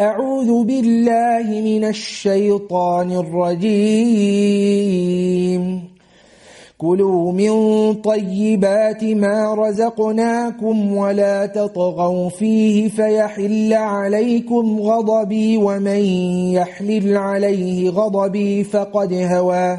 أعوذ بالله من الشيطان الرجيم. كلوا من طيبات ما رزقناكم ولا تطغوا فيه فيحل عليكم غضبي ومن يحلل عليه غضبي فقد هوى.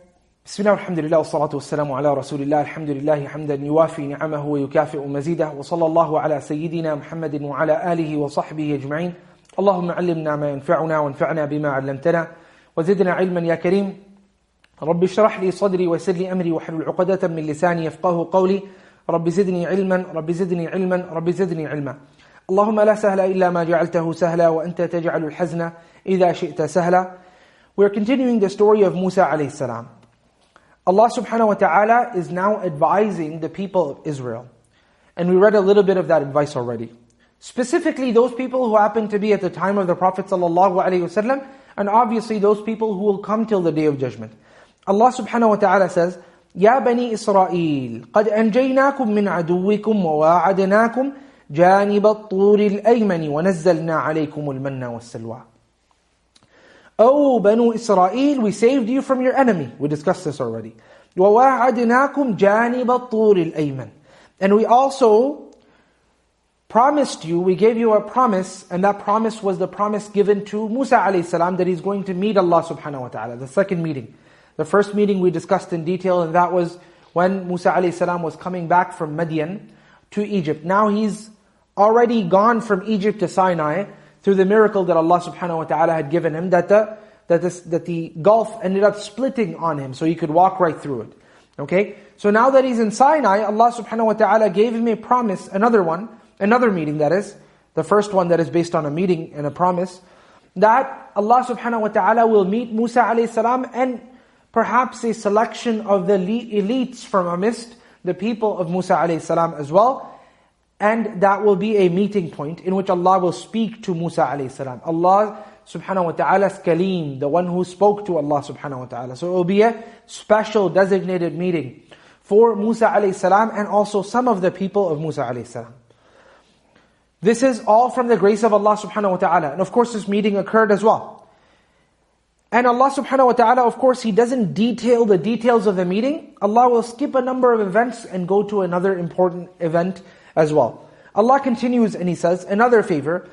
بسم الله والحمد لله والصلاة والسلام على رسول الله. الحمد لله حمدا يوافي نعمه ويكافئ مزيده. وصلى الله على سيدنا محمد وعلى آله وصحبه أجمعين. اللهم علمنا ما ينفعنا وانفعنا بما علمتنا. وزدنا علما يا كريم. رب اشرح لي صدري ويسر لي أمري واحلل عقدة من لساني يفقه قولي. رب زدني علما رب زدني علما رب زدني علما. اللهم لا سهل إلا ما جعلته سهلا وأنت تجعل الحزن إذا شئت سهلا. We're continuing the story of Musa alayhi salam. Allah subhanahu wa ta'ala is now advising the people of Israel. And we read a little bit of that advice already. Specifically those people who happen to be at the time of the Prophet ﷺ, and obviously those people who will come till the Day of Judgment. Allah subhanahu wa ta'ala says, يا بني إسرائيل قد أنجيناكم من عدوكم وواعدناكم جانب الطور الأيمن ونزلنا عليكم المن والسلوى O Banu Israel, we saved you from your enemy. We discussed this already. وَوَاعَدْنَاكُمْ جَانِبَ الطُّورِ الْأَيْمَنِ And we also promised you, we gave you a promise, and that promise was the promise given to Musa alayhi salam that he's going to meet Allah subhanahu wa ta'ala, the second meeting. The first meeting we discussed in detail, and that was when Musa alayhi salam was coming back from Madian to Egypt. Now he's already gone from Egypt to Sinai, through the miracle that Allah subhanahu wa ta'ala had given him, that the, that, this, that the gulf ended up splitting on him, so he could walk right through it. Okay? So now that he's in Sinai, Allah subhanahu wa ta'ala gave him a promise, another one, another meeting that is, the first one that is based on a meeting and a promise, that Allah subhanahu wa ta'ala will meet Musa alayhi salam and perhaps a selection of the elites from amidst the people of Musa alayhi salam as well, and that will be a meeting point in which Allah will speak to Musa salam. Allah subhanahu wa ta'ala's kalim, the one who spoke to Allah subhanahu wa ta'ala. So it will be a special designated meeting for Musa salam and also some of the people of Musa salam. This is all from the grace of Allah subhanahu wa ta'ala. And of course this meeting occurred as well. And Allah subhanahu wa ta'ala, of course, He doesn't detail the details of the meeting. Allah will skip a number of events and go to another important event as well. Allah continues and He says, another favor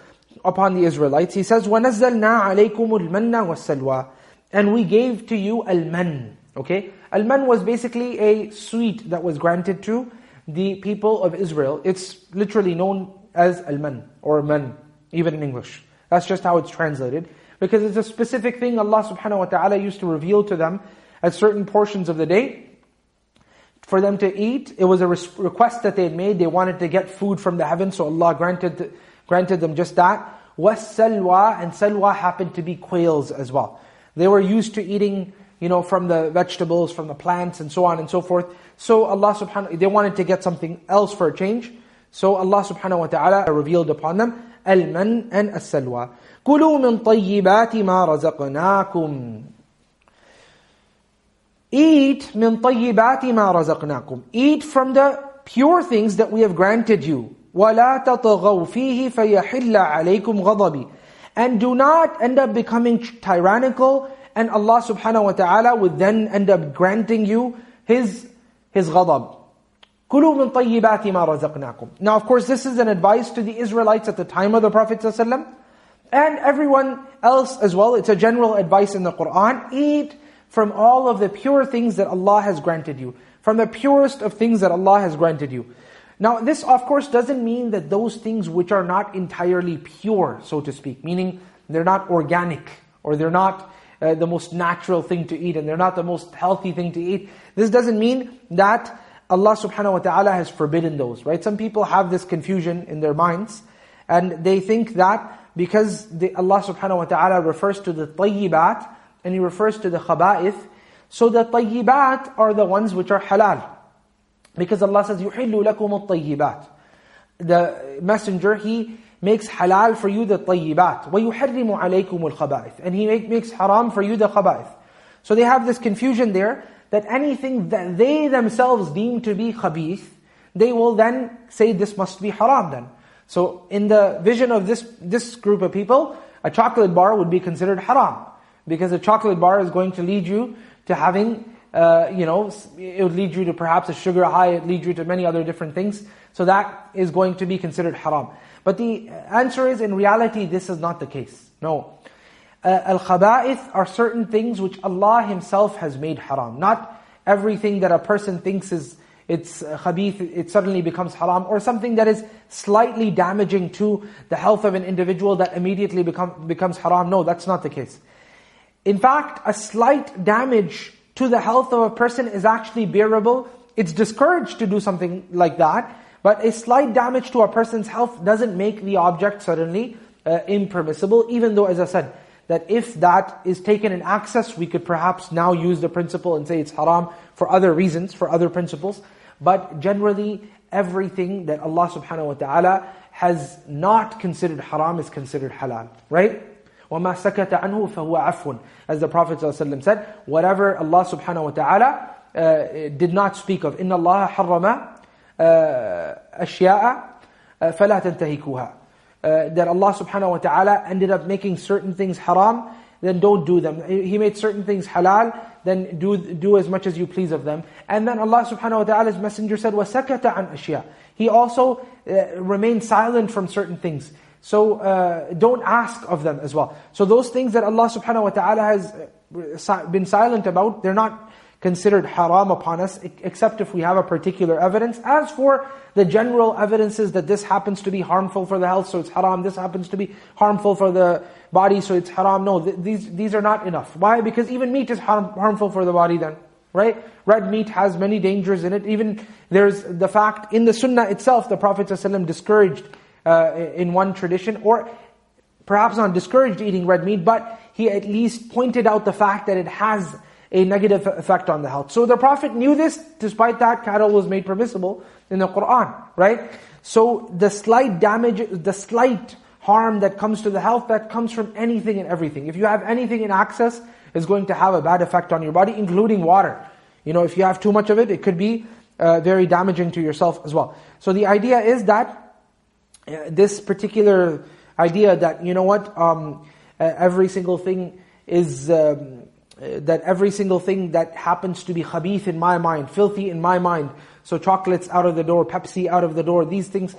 upon the Israelites. He says, وَنَزَّلْنَا عَلَيْكُمُ الْمَنَّ وَالسَّلْوَى And we gave to you al-man. Okay? Al-man was basically a sweet that was granted to the people of Israel. It's literally known as al-man or man, even in English. That's just how it's translated. Because it's a specific thing Allah subhanahu wa ta'ala used to reveal to them at certain portions of the day for them to eat. It was a request that they had made. They wanted to get food from the heavens, so Allah granted, granted them just that. وَالسَّلْوَى And salwa happened to be quails as well. They were used to eating you know, from the vegetables, from the plants, and so on and so forth. So Allah subhanahu, they wanted to get something else for a change. So Allah subhanahu wa ta'ala revealed upon them, al-man and as-salwa. كُلُوا مِن طَيِّبَاتِ مَا رَزَقْنَاكُمْ Eat min tayyibati ma razaqnakum. Eat from the pure things that we have granted you. وَلَا تَطَغَوْا فِيهِ فَيَحِلَّ عَلَيْكُمْ غَضَبِي And do not end up becoming tyrannical and Allah subhanahu wa ta'ala would then end up granting you His, His ghadab. كُلُوا مِن طَيِّبَاتِ مَا رَزَقْنَاكُمْ Now of course this is an advice to the Israelites at the time of the Prophet ﷺ and everyone else as well. It's a general advice in the Qur'an. Eat from all of the pure things that Allah has granted you. From the purest of things that Allah has granted you. Now this of course doesn't mean that those things which are not entirely pure, so to speak, meaning they're not organic, or they're not uh, the most natural thing to eat, and they're not the most healthy thing to eat. This doesn't mean that Allah subhanahu wa ta'ala has forbidden those, right? Some people have this confusion in their minds, and they think that because the, Allah subhanahu wa ta'ala refers to the tayyibat, and He refers to the khaba'ith. So the tayyibat are the ones which are halal. Because Allah says, يُحِلُّ لَكُمُ الطَّيِّبَاتِ The messenger, he makes halal for you the tayyibat. وَيُحَرِّمُ عَلَيْكُمُ الْخَبَائِثِ And he make, makes haram for you the khaba'ith. So they have this confusion there, that anything that they themselves deem to be khabith, they will then say this must be haram then. So in the vision of this, this group of people, a chocolate bar would be considered haram. Because a chocolate bar is going to lead you to having, uh, you know, it would lead you to perhaps a sugar high, it leads you to many other different things. So that is going to be considered haram. But the answer is, in reality, this is not the case. No. Uh, Al-khaba'ith are certain things which Allah Himself has made haram. Not everything that a person thinks is it's khabith, it suddenly becomes haram, or something that is slightly damaging to the health of an individual that immediately become, becomes haram. No, that's not the case. In fact, a slight damage to the health of a person is actually bearable. It's discouraged to do something like that, but a slight damage to a person's health doesn't make the object suddenly uh, impermissible, even though, as I said, that if that is taken in access, we could perhaps now use the principle and say it's haram for other reasons, for other principles. But generally, everything that Allah subhanahu wa ta'ala has not considered haram is considered halal. Right? وَمَا سَكَتَ عَنْهُ فَهُوَ عَفْوٌ As the Prophet ﷺ said, whatever Allah subhanahu wa ta'ala uh, did not speak of, إِنَّ اللَّهَ حَرَّمَ أَشْيَاءَ فَلَا تَنْتَهِكُوهَا That Allah subhanahu wa ta'ala ended up making certain things haram, then don't do them. He made certain things halal, then do, do as much as you please of them. And then Allah subhanahu wa ta'ala's messenger said, وَسَكَتَ عَنْ أَشْيَاء He also uh, remained silent from certain things. So uh, don't ask of them as well. So those things that Allah subhanahu wa ta'ala has uh, been silent about, they're not considered haram upon us, except if we have a particular evidence. As for the general evidences that this happens to be harmful for the health, so it's haram, this happens to be harmful for the body, so it's haram, no, th these, these are not enough. Why? Because even meat is harm, harmful for the body then. Right? Red meat has many dangers in it. Even there's the fact, in the sunnah itself, the Prophet ﷺ discouraged uh, in one tradition, or perhaps not discouraged eating red meat, but he at least pointed out the fact that it has a negative effect on the health. So the Prophet knew this, despite that cattle was made permissible in the Qur'an, right? So the slight damage, the slight harm that comes to the health, that comes from anything and everything. If you have anything in excess, is going to have a bad effect on your body, including water. You know, if you have too much of it, it could be uh, very damaging to yourself as well. So the idea is that this particular idea that, you know what, um, uh, every single thing is um, that every single thing that happens to be khabith in my mind, filthy in my mind, so chocolates out of the door, Pepsi out of the door, these things,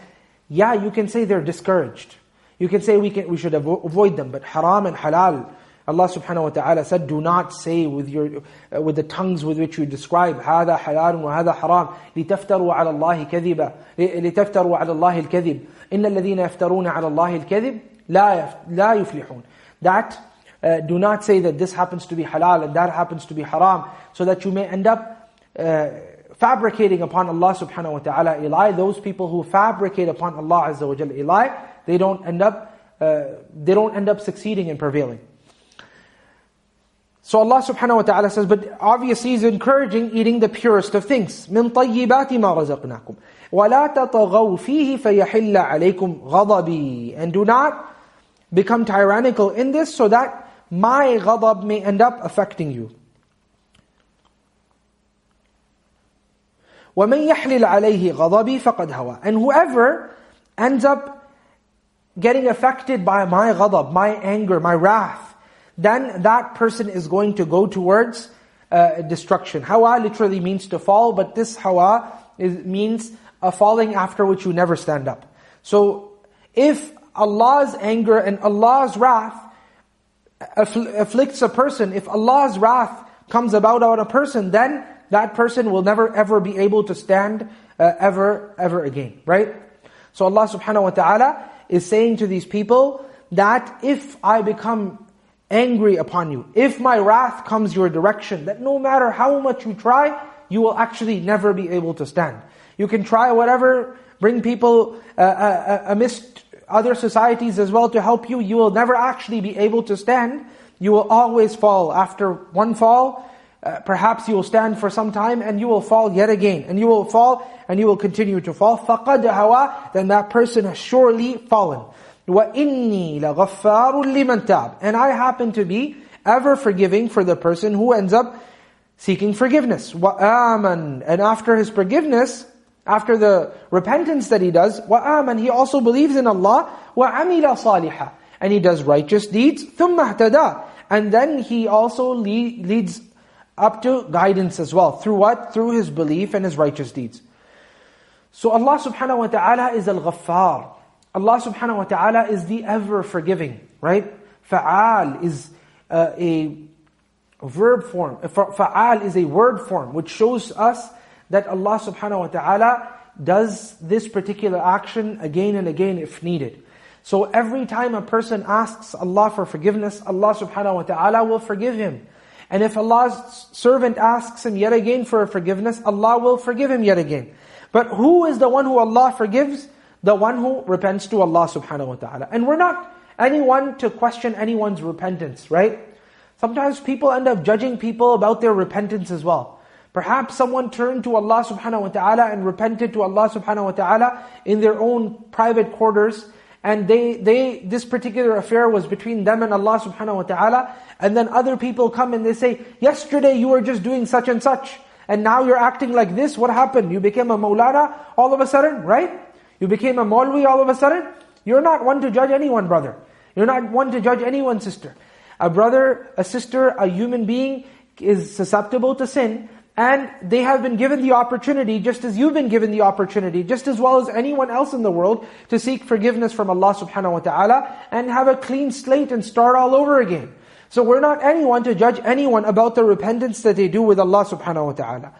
yeah, you can say they're discouraged. You can say we can we should avoid them, but haram and halal, Allah subhanahu wa ta'ala said, do not say with your uh, with the tongues with which you describe, هذا حلال وهذا حرام, لتفتروا على الله كذبا, لتفتروا على الله الكذب. إن الذين يفترون على الله الكذب لا لا يفلحون. That uh, do not say that this happens to be halal and that happens to be haram, so that you may end up uh, fabricating upon Allah subhanahu wa ta'ala a lie. Those people who fabricate upon Allah azza wa jalla a lie, they don't end up, uh, they don't end up succeeding and prevailing. So Allah subhanahu wa ta'ala says, but obviously He's encouraging eating the purest of things. مِن طَيِّبَاتِ مَا رَزَقْنَاكُمْ وَلَا تَطَغَوْا فِيهِ فَيَحِلَّ عَلَيْكُمْ غَضَبِي And do not become tyrannical in this so that my ghadab may end up affecting you. وَمَنْ يَحْلِلْ عَلَيْهِ غَضَبِي فَقَدْ هَوَى And whoever ends up getting affected by my ghadab, my anger, my wrath, then that person is going to go towards uh, destruction. Hawa literally means to fall, but this hawa is, means a falling after which you never stand up. So, if Allah's anger and Allah's wrath afflicts a person, if Allah's wrath comes about on a person, then that person will never ever be able to stand uh, ever, ever again. Right? So Allah subhanahu wa ta'ala is saying to these people that if I become angry upon you, if my wrath comes your direction, that no matter how much you try, you will actually never be able to stand. You can try whatever, bring people uh, uh, uh amidst other societies as well to help you, you will never actually be able to stand. You will always fall. After one fall, uh, perhaps you will stand for some time and you will fall yet again. And you will fall and you will continue to fall. فَقَدْ هَوَى Then that person has surely fallen. وَإِنِّي لَغَفَّارٌ لِمَنْ تَابٍ And I happen to be ever forgiving for the person who ends up seeking forgiveness. وَآمَنْ And after his forgiveness, after the repentance that he does, وَآمَنْ He also believes in Allah, وَعَمِلَ صَالِحًا And he does righteous deeds, ثُمَّ اهْتَدَى And then he also leads up to guidance as well. Through what? Through his belief and his righteous deeds. So Allah subhanahu wa ta'ala is al-ghaffar. Allah subhanahu wa ta'ala is the ever forgiving, right? Fa'al is uh, a verb form. Fa'al is a word form, which shows us that Allah subhanahu wa ta'ala does this particular action again and again if needed. So every time a person asks Allah for forgiveness, Allah subhanahu wa ta'ala will forgive him. And if Allah's servant asks him yet again for forgiveness, Allah will forgive him yet again. But who is the one who Allah forgives? The one who repents to Allah subhanahu wa ta'ala. And we're not anyone to question anyone's repentance, right? Sometimes people end up judging people about their repentance as well. Perhaps someone turned to Allah subhanahu wa ta'ala and repented to Allah subhanahu wa ta'ala in their own private quarters. And they, they, this particular affair was between them and Allah subhanahu wa ta'ala. And then other people come and they say, yesterday you were just doing such and such. And now you're acting like this. What happened? You became a maulana all of a sudden, right? You became a maulwi all of a sudden. You're not one to judge anyone, brother. You're not one to judge anyone, sister. A brother, a sister, a human being is susceptible to sin. And they have been given the opportunity, just as you've been given the opportunity, just as well as anyone else in the world, to seek forgiveness from Allah subhanahu wa ta'ala and have a clean slate and start all over again. So we're not anyone to judge anyone about the repentance that they do with Allah subhanahu wa ta'ala.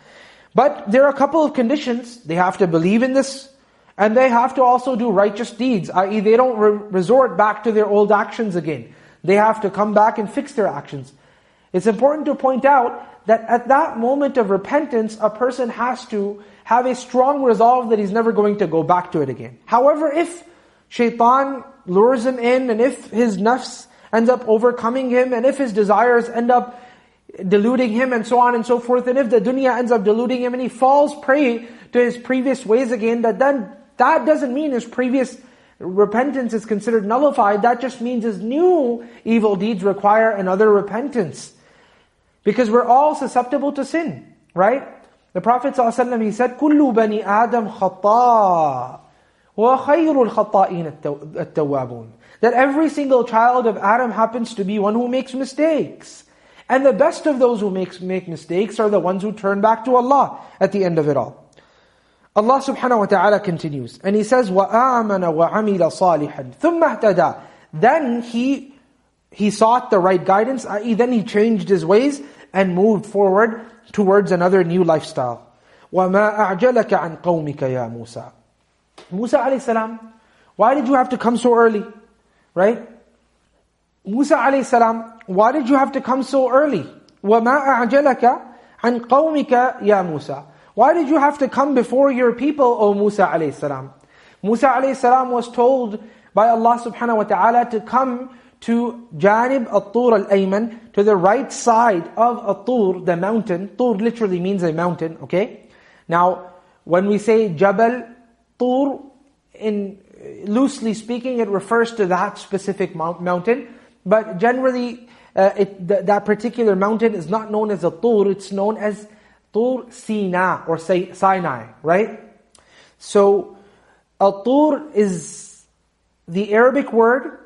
But there are a couple of conditions. They have to believe in this, and they have to also do righteous deeds, i.e. they don't re- resort back to their old actions again. They have to come back and fix their actions. It's important to point out that at that moment of repentance, a person has to have a strong resolve that he's never going to go back to it again. However, if shaitan lures him in, and if his nafs ends up overcoming him, and if his desires end up deluding him, and so on and so forth, and if the dunya ends up deluding him, and he falls prey to his previous ways again, that then that doesn't mean his previous repentance is considered nullified. That just means his new evil deeds require another repentance. Because we're all susceptible to sin, right? The Prophet ﷺ, he said, كُلُّ بَنِي آدَمْ خَطَّاء وَخَيْرُ الْخَطَّائِينَ التَّوَّابُونَ That every single child of Adam happens to be one who makes mistakes. And the best of those who makes, make mistakes are the ones who turn back to Allah at the end of it all. Allah subhanahu wa ta'ala continues, and He says, وَآمَنَ وَعَمِلَ صَالِحًا ثُمَّ اهْتَدَى Then he, he sought the right guidance, i.e. then he changed his ways and moved forward towards another new lifestyle. وَمَا أَعْجَلَكَ عَنْ قَوْمِكَ يَا مُوسَى Musa alayhi salam, why did you have to come so early? Right? Musa alayhi salam, why did you have to come so early? وَمَا أَعْجَلَكَ عَنْ قَوْمِكَ يَا مُوسَى why did you have to come before your people, O Musa alayhi salam? Musa alayhi salam was told by Allah subhanahu wa ta'ala to come to Janib al-Tur al-Ayman, to the right side of al-Tur, the mountain. Tur literally means a mountain, okay? Now, when we say Jabal Tur, in loosely speaking, it refers to that specific mountain. But generally, uh, it, th that particular mountain is not known as a Tur, it's known as Tur Sina or say Sinai, right? So Al-Tur is the Arabic word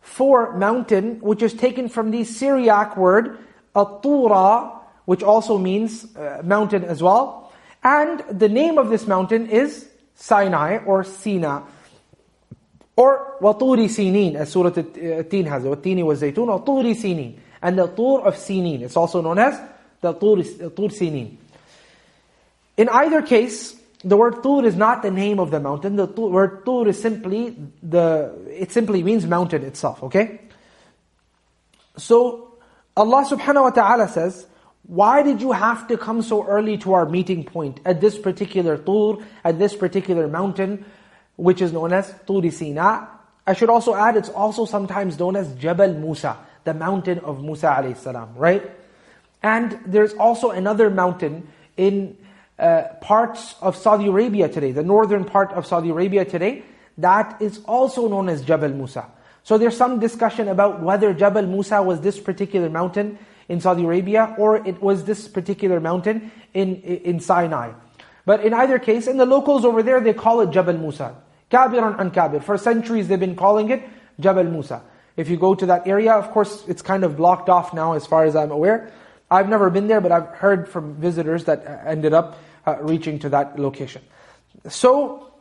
for mountain, which is taken from the Syriac word Al-Tura, which also means uh, mountain as well. And the name of this mountain is Sinai or Sina. Or Waturi Sinin, as Surah At-Tin has it. Wattini was Zaytun, Waturi Sinin. And the Tur of Sinin, it's also known as the Tur, Tur. In either case, the word Tur is not the name of the mountain. The word Tur is simply the, it simply means mountain itself, okay? So, Allah subhanahu wa ta'ala says, why did you have to come so early to our meeting point at this particular Tur, at this particular mountain, which is known as Tur Sina? I should also add, it's also sometimes known as Jabal Musa, the mountain of Musa alayhi salam, right? And there's also another mountain in uh, parts of Saudi Arabia today, the northern part of Saudi Arabia today, that is also known as Jabal Musa. So there's some discussion about whether Jabal Musa was this particular mountain in Saudi Arabia or it was this particular mountain in, in Sinai. But in either case, and the locals over there, they call it Jabal Musa. Kabiran an Kabir. For centuries they've been calling it Jabal Musa. If you go to that area, of course it's kind of blocked off now as far as I'm aware. I've never been there, but I've heard from visitors that ended up uh, reaching to that location. So,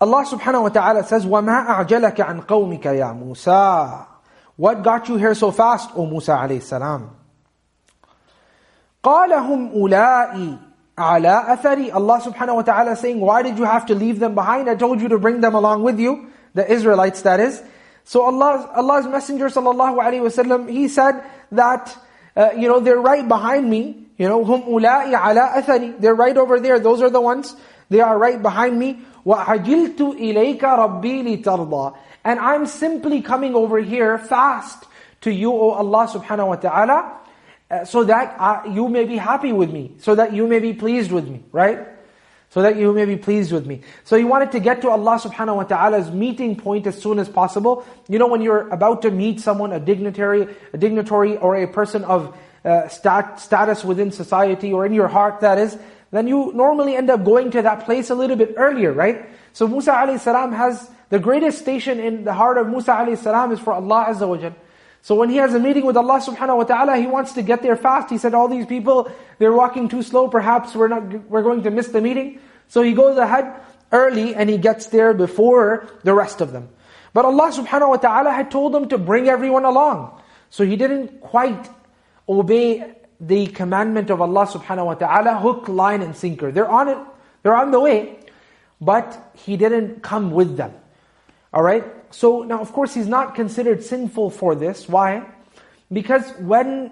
Allah subhanahu wa ta'ala says, وَمَا أَعْجَلَكَ عَنْ قَوْمِكَ يَا مُوسَى What got you here so fast, O Musa alayhi salam? قَالَ هُمْ أُولَٰئِ عَلَىٰ أَثَرِ Allah subhanahu wa ta'ala saying, why did you have to leave them behind? I told you to bring them along with you, the Israelites that is. So Allah, Allah's Messenger sallallahu alaihi wasallam, he said that, uh, you know, they're right behind me. You know, hum ulai ala athari. They're right over there. Those are the ones. They are right behind me. وَعَجِلْتُ إِلَيْكَ رَبِّي لِتَرْضَى And I'm simply coming over here fast to you, O Allah subhanahu wa ta'ala, uh, so that uh, you may be happy with me, so that you may be pleased with me, right? So that you may be pleased with me. So he wanted to get to Allah subhanahu wa ta'ala's meeting point as soon as possible. You know when you're about to meet someone, a dignitary, a dignitary or a person of uh, stat, status within society or in your heart that is, then you normally end up going to that place a little bit earlier, right? So Musa alayhi salam has, the greatest station in the heart of Musa alayhi salam is for Allah Azza wa Jalla. So when he has a meeting with Allah subhanahu wa ta'ala, he wants to get there fast. He said, all these people, they're walking too slow, perhaps we're not, we're going to miss the meeting. So he goes ahead early and he gets there before the rest of them. But Allah subhanahu wa ta'ala had told him to bring everyone along. So he didn't quite obey the commandment of Allah subhanahu wa ta'ala, hook, line and sinker. They're on it, they're on the way, but he didn't come with them. Alright? So now of course he's not considered sinful for this. Why? Because when,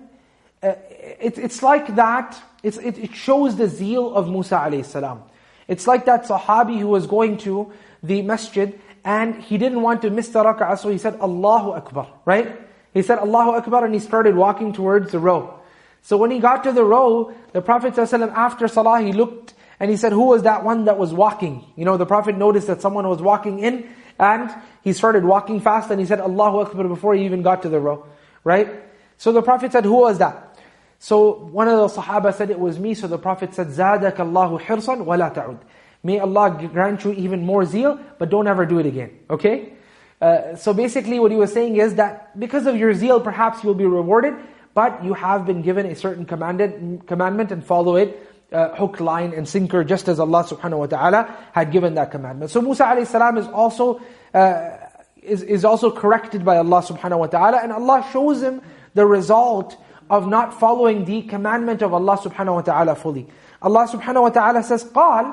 uh, it, it's like that, it's, it, it, shows the zeal of Musa alayhi salam. It's like that sahabi who was going to the masjid and he didn't want to miss the rak'ah, so he said Allahu Akbar, right? He said Allahu Akbar and he started walking towards the row. So when he got to the row, the Prophet ﷺ after salah, he looked and he said, who was that one that was walking? You know, the Prophet noticed that someone was walking in and he started walking fast and he said Allahu Akbar before he even got to the row. Right? So the Prophet said, who was that? So one of the Sahaba said, it was me. So the Prophet said, زَادَكَ اللَّهُ حِرْصًا وَلَا تَعُدْ May Allah grant you even more zeal, but don't ever do it again. Okay? Uh, so basically what he was saying is that because of your zeal, perhaps you'll be rewarded, but you have been given a certain commanded, commandment and follow it, uh, hook, line and sinker, just as Allah subhanahu wa ta'ala had given that commandment. So Musa alayhi salam is also, uh, is, is also corrected by Allah subhanahu wa ta'ala, and Allah shows him the result of not following the commandment of Allah subhanahu wa ta'ala fully. Allah subhanahu wa ta'ala says, قال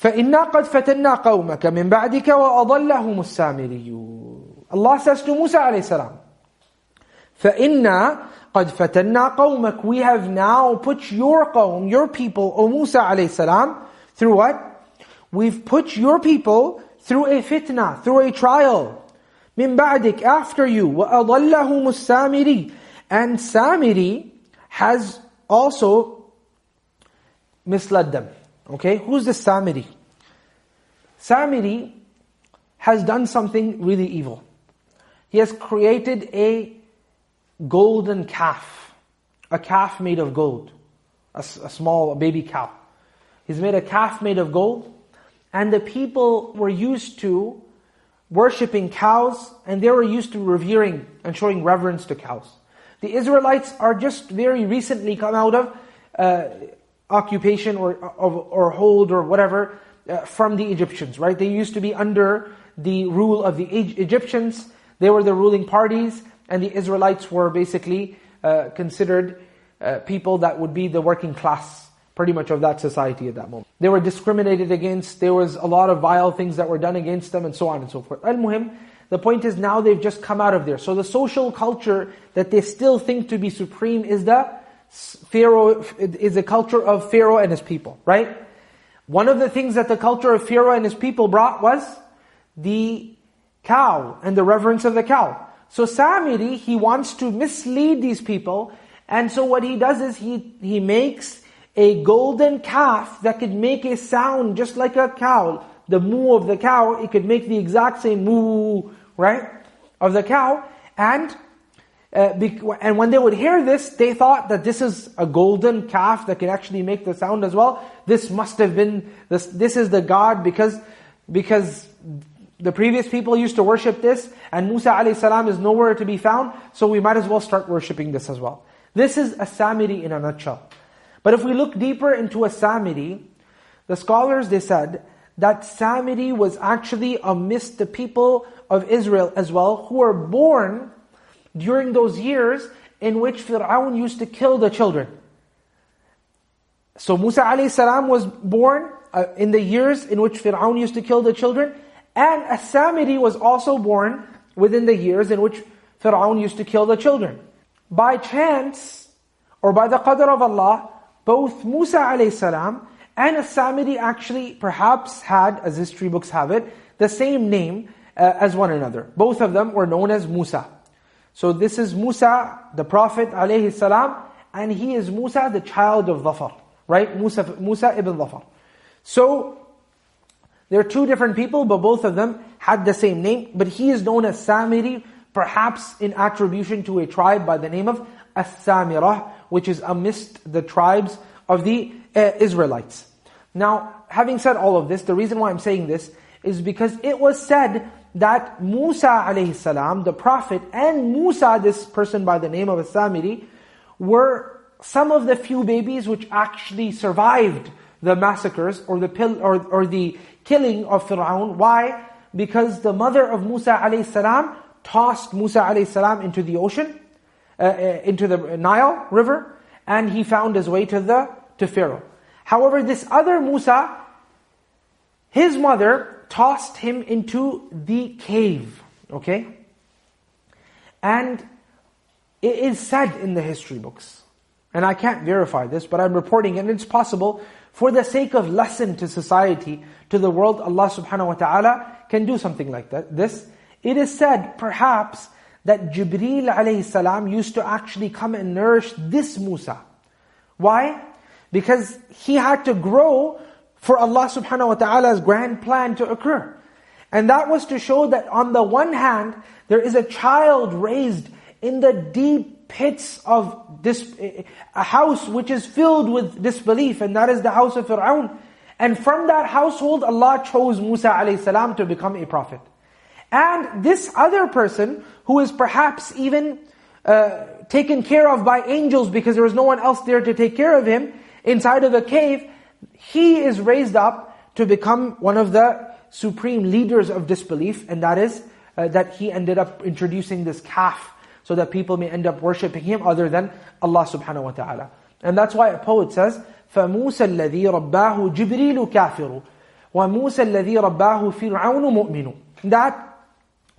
فإنا قد فتنا قومك من بعدك وأضلهم السامري Allah says to Musa alayhi salam, فإنا قد فتنا قومك We have now put your qawm, your people, O Musa alayhi salam, through what? We've put your people through a fitna, through a trial. من بعدك, after you. وأضلهم السامري And Samiri has also misled them. Okay, who's the Samiri? Samiri has done something really evil. He has created a golden calf, a calf made of gold, a, a small a baby cow. He's made a calf made of gold, and the people were used to worshipping cows, and they were used to revering and showing reverence to cows. The Israelites are just very recently come out of uh, occupation or, or, or hold or whatever uh, from the Egyptians, right? They used to be under the rule of the Egyptians. They were the ruling parties, and the Israelites were basically uh, considered uh, people that would be the working class, pretty much of that society at that moment. They were discriminated against. There was a lot of vile things that were done against them, and so on and so forth. Al-Muhim, the point is now they've just come out of there. So the social culture that they still think to be supreme is the Pharaoh, is the culture of Pharaoh and his people, right? One of the things that the culture of Pharaoh and his people brought was the cow and the reverence of the cow. So Samiri, he wants to mislead these people, and so what he does is he, he makes a golden calf that could make a sound just like a cow. The moo of the cow, it could make the exact same moo right, of the cow. And uh, and when they would hear this, they thought that this is a golden calf that can actually make the sound as well. This must have been, this, this is the God because, because the previous people used to worship this, and Musa a.s. is nowhere to be found, so we might as well start worshipping this as well. This is a Samiri in a nutshell. But if we look deeper into a Samiri, the scholars, they said, that Samiri was actually amidst the people of Israel as well, who were born during those years in which Fir'aun used to kill the children. So Musa a.s. was born uh, in the years in which Fir'aun used to kill the children, and As-Samiri was also born within the years in which Fir'aun used to kill the children. By chance, or by the qadr of Allah, both Musa a.s. and As-Samiri actually perhaps had, as history books have it, the same name, uh, as one another. Both of them were known as Musa. So this is Musa, the Prophet alayhi and he is Musa, the child of Dhafar. Right? Musa, Musa ibn Dhafar. So, there are two different people, but both of them had the same name. But he is known as Samiri, perhaps in attribution to a tribe by the name of As-Samirah, which is amidst the tribes of the uh, Israelites. Now, having said all of this, the reason why I'm saying this is because it was said that Musa alayhi salam, the Prophet, and Musa, this person by the name of As-Samiri, were some of the few babies which actually survived the massacres or the pill, or, or the killing of Fir'aun. Why? Because the mother of Musa alayhi salam tossed Musa alayhi salam into the ocean, uh, uh, into the Nile River, and he found his way to the to Pharaoh. However, this other Musa, his mother tossed him into the cave. Okay? And it is said in the history books, and I can't verify this, but I'm reporting and it's possible, for the sake of lesson to society, to the world, Allah subhanahu wa ta'ala can do something like that. This, it is said, perhaps, that Jibreel alayhi salam used to actually come and nourish this Musa. Why? Because he had to grow for Allah subhanahu wa ta'ala's grand plan to occur. And that was to show that on the one hand, there is a child raised in the deep pits of this, a house which is filled with disbelief, and that is the house of Fir'aun. And from that household, Allah chose Musa alayhi to become a prophet. And this other person, who is perhaps even uh, taken care of by angels because there was no one else there to take care of him, inside of a cave, he is raised up to become one of the supreme leaders of disbelief, and that is uh, that he ended up introducing this calf so that people may end up worshipping him other than Allah subhanahu wa ta'ala. And that's why a poet says, فَمُوسَى الَّذِي رَبَّاهُ جِبْرِيلُ كَافِرُ وَمُوسَى الَّذِي رَبَّاهُ فِرْعَوْنُ مُؤْمِنُ That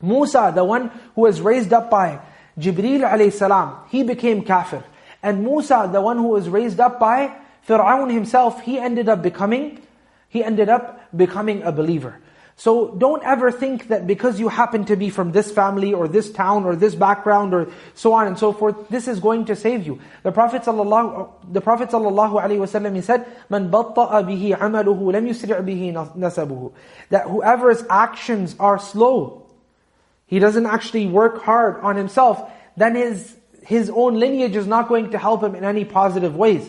Musa, the one who was raised up by Jibreel alayhi salam, he became kafir. And Musa, the one who was raised up by Fir'aun himself, he ended up becoming, he ended up becoming a believer. So don't ever think that because you happen to be from this family or this town or this background or so on and so forth, this is going to save you. The Prophet sallallahu alaihi wasallam he said, "Man batta'a bihi amaluhu lam yusri' bihi nasabuhu." That whoever's actions are slow, he doesn't actually work hard on himself, then his his own lineage is not going to help him in any positive ways.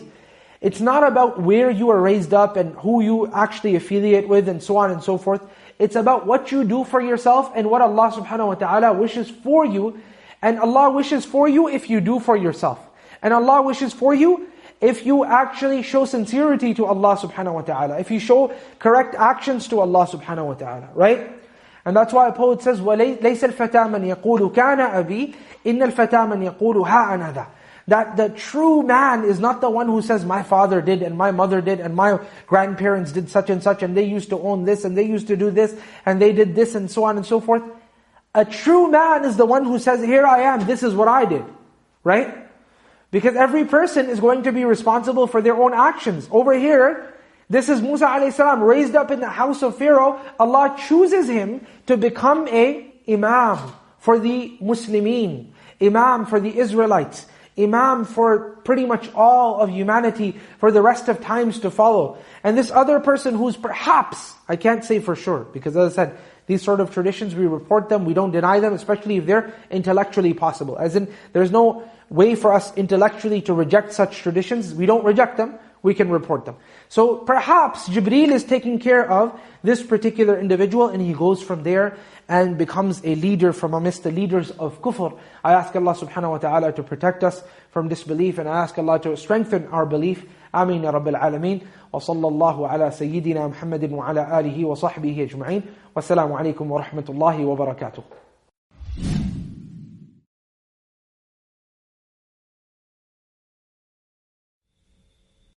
It's not about where you are raised up and who you actually affiliate with and so on and so forth. It's about what you do for yourself and what Allah subhanahu wa ta'ala wishes for you. And Allah wishes for you if you do for yourself. And Allah wishes for you if you actually show sincerity to Allah subhanahu wa ta'ala. If you show correct actions to Allah subhanahu wa ta'ala. Right? And that's why a poet says, وَلَيْسَ الْفَتَى مَنْ يَقُولُ كَانَ أَبِي إِنَّ الْفَتَى مَنْ يَقُولُ هَا أَنَا ذَا that the true man is not the one who says, my father did, and my mother did, and my grandparents did such and such, and they used to own this, and they used to do this, and they did this, and so on and so forth. A true man is the one who says, here I am, this is what I did. Right? Because every person is going to be responsible for their own actions. Over here, this is Musa a.s. raised up in the house of Pharaoh. Allah chooses him to become a imam for the Muslimin, imam for the Israelites imam for pretty much all of humanity for the rest of times to follow. And this other person who's perhaps, I can't say for sure, because as I said, these sort of traditions, we report them, we don't deny them, especially if they're intellectually possible. As in, there's no way for us intellectually to reject such traditions. We don't reject them, we can report them. So perhaps Jibreel is taking care of this particular individual and he goes from there and becomes a leader from amidst the leaders of kufr. I ask Allah subhanahu wa ta'ala to protect us from disbelief and I ask Allah to strengthen our belief. Ameen ya Rabbil Alameen. وصلى الله على سيدنا محمد وعلى آله وصحبه أجمعين والسلام عليكم ورحمة الله وبركاته